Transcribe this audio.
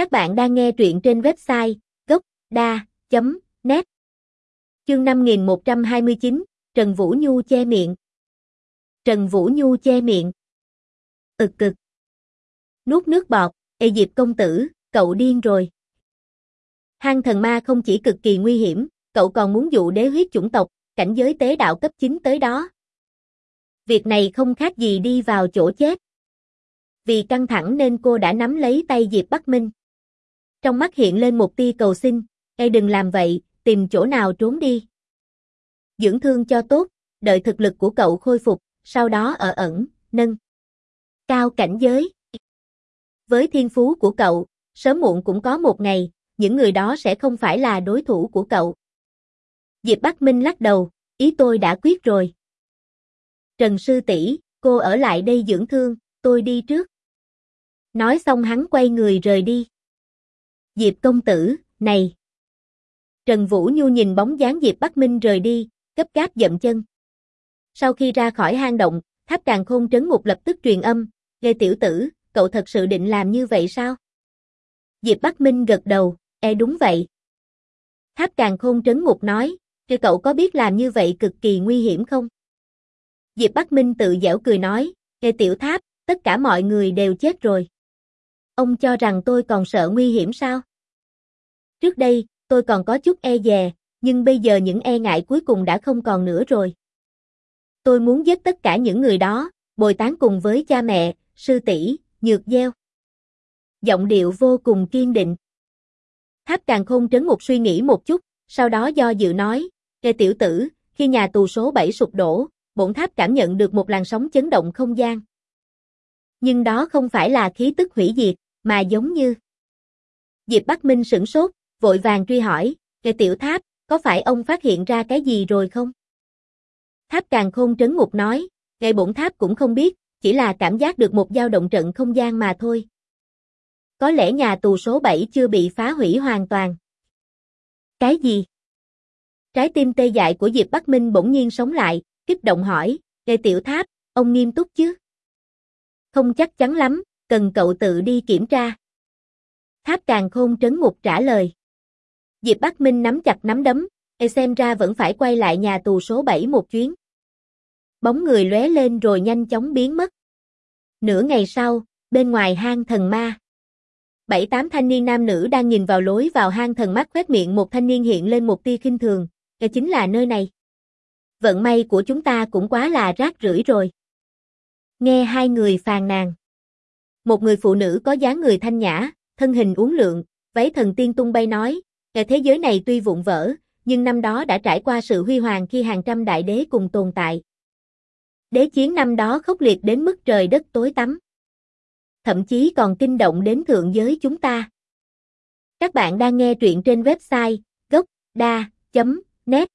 Các bạn đang nghe truyện trên website gốc.da.net Chương 5129, Trần Vũ Nhu che miệng Trần Vũ Nhu che miệng Ực cực Nuốt nước bọt, Ê dịp công tử, cậu điên rồi. Hang thần ma không chỉ cực kỳ nguy hiểm, cậu còn muốn dụ đế huyết chủng tộc, cảnh giới tế đạo cấp 9 tới đó. Việc này không khác gì đi vào chỗ chết. Vì căng thẳng nên cô đã nắm lấy tay Diệp Bắc Minh. Trong mắt hiện lên một tia cầu xin, Ê đừng làm vậy, tìm chỗ nào trốn đi. Dưỡng thương cho tốt, đợi thực lực của cậu khôi phục, sau đó ở ẩn, nâng. Cao cảnh giới. Với thiên phú của cậu, sớm muộn cũng có một ngày, những người đó sẽ không phải là đối thủ của cậu. Diệp Bắc Minh lắc đầu, ý tôi đã quyết rồi. Trần Sư tỷ, cô ở lại đây dưỡng thương, tôi đi trước. Nói xong hắn quay người rời đi. Diệp công tử, này. Trần Vũ Nhu nhìn bóng dáng Diệp Bắc Minh rời đi, cấp cáp dậm chân. Sau khi ra khỏi hang động, tháp càng khôn trấn ngục lập tức truyền âm, "Gây tiểu tử, cậu thật sự định làm như vậy sao? Diệp Bắc Minh gật đầu, e đúng vậy. Tháp càng khôn trấn ngục nói, Chứ cậu có biết làm như vậy cực kỳ nguy hiểm không? Diệp Bắc Minh tự dẻo cười nói, Ê tiểu tháp, tất cả mọi người đều chết rồi. Ông cho rằng tôi còn sợ nguy hiểm sao? Trước đây, tôi còn có chút e dè, nhưng bây giờ những e ngại cuối cùng đã không còn nữa rồi. Tôi muốn giết tất cả những người đó, bồi tán cùng với cha mẹ, sư tỷ, nhược gieo. Giọng điệu vô cùng kiên định. Tháp càng khôn trấn một suy nghĩ một chút, sau đó do dự nói, Kê tiểu tử, khi nhà tù số 7 sụp đổ, bổn tháp cảm nhận được một làn sóng chấn động không gian. Nhưng đó không phải là khí tức hủy diệt, mà giống như... Diệp Bắc Minh sửng sốt, vội vàng truy hỏi, kẻ tiểu tháp, có phải ông phát hiện ra cái gì rồi không? Tháp càng khôn trấn ngục nói, ngày bổn tháp cũng không biết, chỉ là cảm giác được một dao động trận không gian mà thôi. Có lẽ nhà tù số 7 chưa bị phá hủy hoàn toàn. Cái gì? Trái tim tê dại của Diệp Bắc Minh bỗng nhiên sống lại, kích động hỏi, Lê Tiểu Tháp, ông nghiêm túc chứ? Không chắc chắn lắm, cần cậu tự đi kiểm tra. Tháp càng khôn trấn ngục trả lời. Diệp Bắc Minh nắm chặt nắm đấm, e xem ra vẫn phải quay lại nhà tù số 7 một chuyến. Bóng người lóe lên rồi nhanh chóng biến mất. Nửa ngày sau, bên ngoài hang thần ma. Bảy tám thanh niên nam nữ đang nhìn vào lối vào hang thần mắt quét miệng một thanh niên hiện lên một tia khinh thường, e chính là nơi này. Vận may của chúng ta cũng quá là rác rưởi rồi. Nghe hai người phàn nàn. Một người phụ nữ có dáng người thanh nhã, thân hình uốn lượn, váy thần tiên tung bay nói, Cả thế giới này tuy vụn vỡ, nhưng năm đó đã trải qua sự huy hoàng khi hàng trăm đại đế cùng tồn tại. Đế chiến năm đó khốc liệt đến mức trời đất tối tăm. Thậm chí còn kinh động đến thượng giới chúng ta. Các bạn đang nghe truyện trên website gocda.net